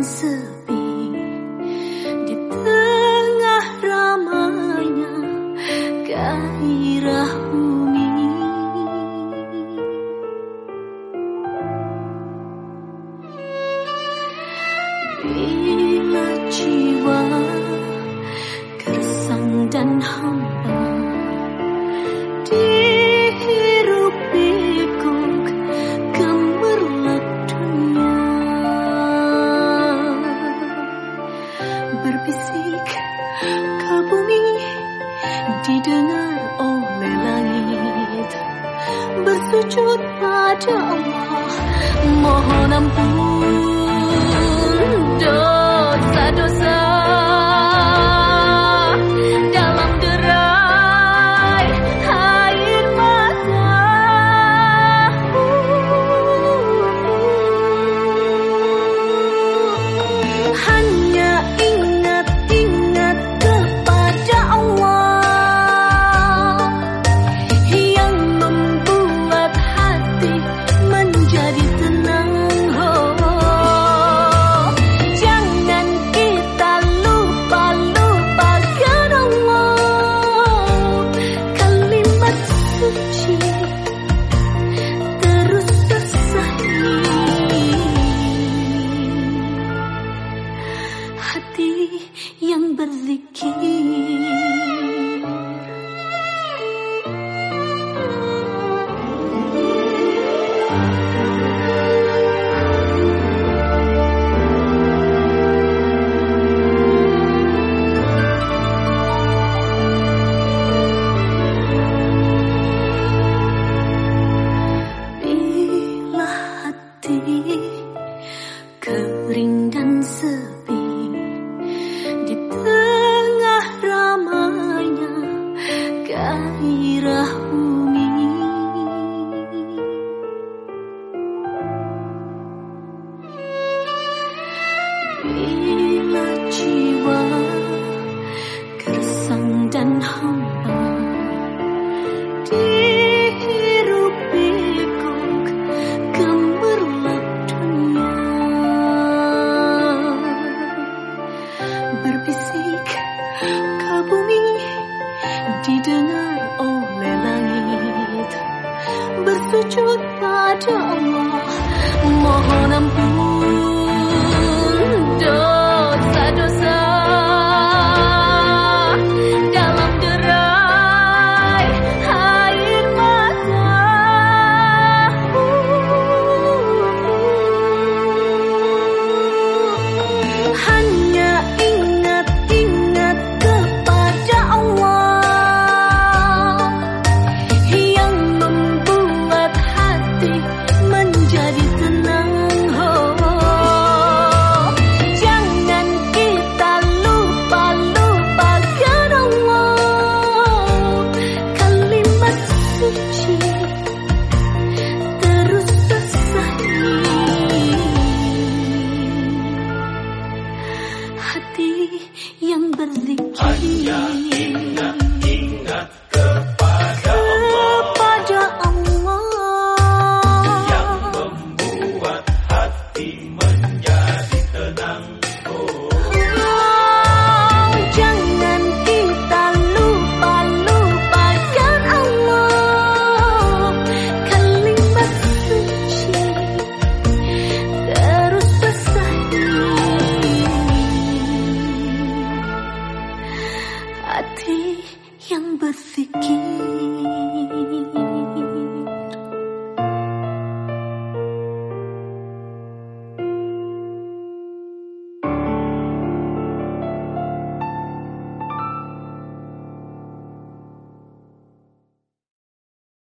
sepi di tengah ramainya gairah bumi bila jiwa gersang dan hamba oleh langit Bersujud pada Allah Mohon ampun hati yang berzikir Bila hati kering dan 分离。berpikir